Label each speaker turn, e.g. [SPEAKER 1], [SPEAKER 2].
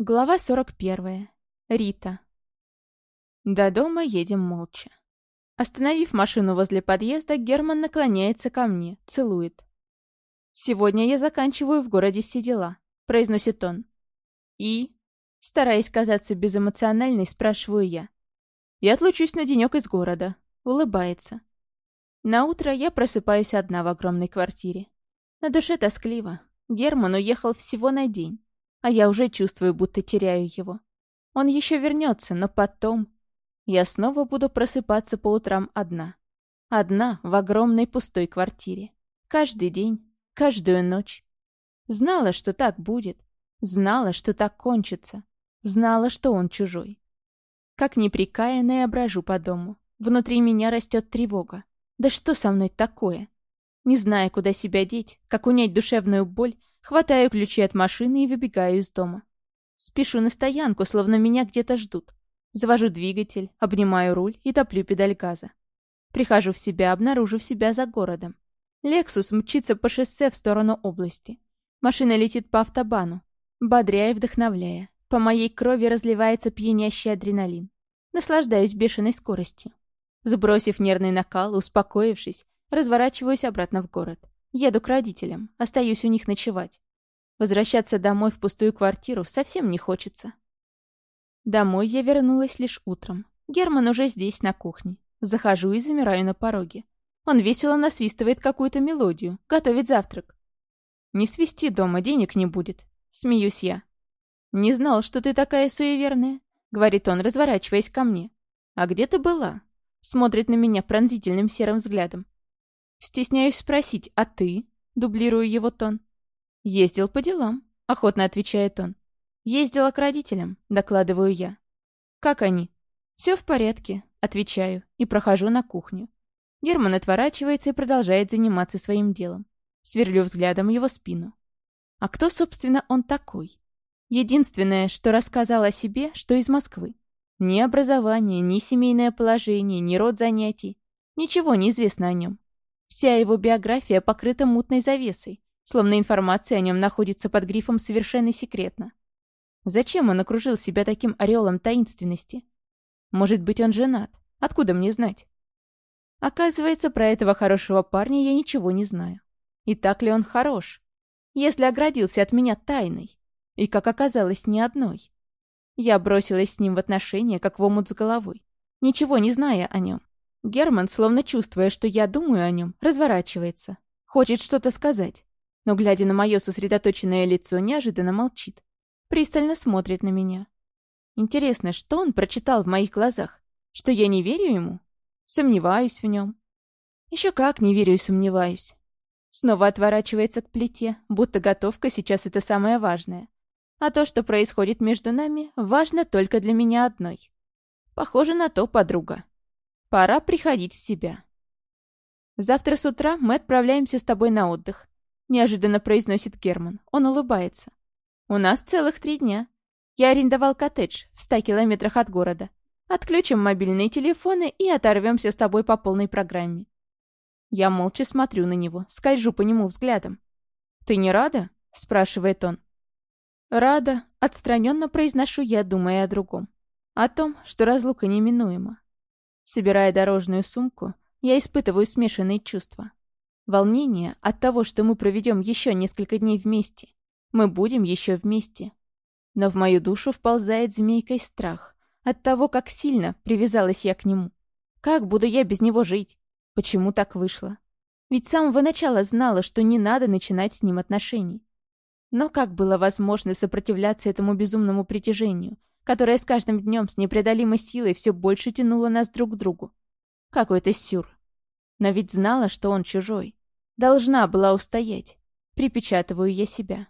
[SPEAKER 1] Глава 41. Рита. До дома едем молча. Остановив машину возле подъезда, Герман наклоняется ко мне, целует. «Сегодня я заканчиваю в городе все дела», — произносит он. «И?» Стараясь казаться безэмоциональной, спрашиваю я. «Я отлучусь на денек из города», — улыбается. На утро я просыпаюсь одна в огромной квартире. На душе тоскливо. Герман уехал всего на день. А я уже чувствую, будто теряю его. Он еще вернется, но потом... Я снова буду просыпаться по утрам одна. Одна в огромной пустой квартире. Каждый день, каждую ночь. Знала, что так будет. Знала, что так кончится. Знала, что он чужой. Как неприкаянная брожу по дому. Внутри меня растет тревога. Да что со мной такое? Не зная, куда себя деть, как унять душевную боль, Хватаю ключи от машины и выбегаю из дома. Спешу на стоянку, словно меня где-то ждут. Завожу двигатель, обнимаю руль и топлю педаль газа. Прихожу в себя, обнаружив себя за городом. Лексус мчится по шоссе в сторону области. Машина летит по автобану, бодряя и вдохновляя. По моей крови разливается пьянящий адреналин. Наслаждаюсь бешеной скоростью. Сбросив нервный накал, успокоившись, разворачиваюсь обратно в город. Еду к родителям, остаюсь у них ночевать. Возвращаться домой в пустую квартиру совсем не хочется. Домой я вернулась лишь утром. Герман уже здесь, на кухне. Захожу и замираю на пороге. Он весело насвистывает какую-то мелодию, готовит завтрак. «Не свисти дома, денег не будет», — смеюсь я. «Не знал, что ты такая суеверная», — говорит он, разворачиваясь ко мне. «А где ты была?» — смотрит на меня пронзительным серым взглядом. Стесняюсь спросить, а ты? Дублирую его тон. Ездил по делам, охотно отвечает он. Ездила к родителям, докладываю я. Как они? Все в порядке, отвечаю и прохожу на кухню. Герман отворачивается и продолжает заниматься своим делом. Сверлю взглядом его спину. А кто, собственно, он такой? Единственное, что рассказал о себе, что из Москвы. Ни образование, ни семейное положение, ни род занятий. Ничего не известно о нем. Вся его биография покрыта мутной завесой, словно информация о нем находится под грифом «совершенно секретно». Зачем он окружил себя таким ореолом таинственности? Может быть, он женат? Откуда мне знать? Оказывается, про этого хорошего парня я ничего не знаю. И так ли он хорош? Если оградился от меня тайной. И, как оказалось, ни одной. Я бросилась с ним в отношения, как в омут с головой, ничего не зная о нем. Герман, словно чувствуя, что я думаю о нем, разворачивается. Хочет что-то сказать. Но, глядя на мое сосредоточенное лицо, неожиданно молчит. Пристально смотрит на меня. Интересно, что он прочитал в моих глазах? Что я не верю ему? Сомневаюсь в нем. Еще как не верю и сомневаюсь. Снова отворачивается к плите, будто готовка сейчас это самое важное. А то, что происходит между нами, важно только для меня одной. Похоже на то, подруга. Пора приходить в себя. Завтра с утра мы отправляемся с тобой на отдых. Неожиданно произносит Герман. Он улыбается. У нас целых три дня. Я арендовал коттедж в ста километрах от города. Отключим мобильные телефоны и оторвемся с тобой по полной программе. Я молча смотрю на него, скольжу по нему взглядом. «Ты не рада?» — спрашивает он. «Рада», — отстраненно произношу я, думая о другом. О том, что разлука неминуема. Собирая дорожную сумку, я испытываю смешанные чувства. Волнение от того, что мы проведем еще несколько дней вместе. Мы будем еще вместе. Но в мою душу вползает змейкой страх от того, как сильно привязалась я к нему. Как буду я без него жить? Почему так вышло? Ведь с самого начала знала, что не надо начинать с ним отношений. Но как было возможно сопротивляться этому безумному притяжению, которая с каждым днем с непреодолимой силой все больше тянула нас друг к другу. Какой-то сюр. Но ведь знала, что он чужой. Должна была устоять. Припечатываю я себя.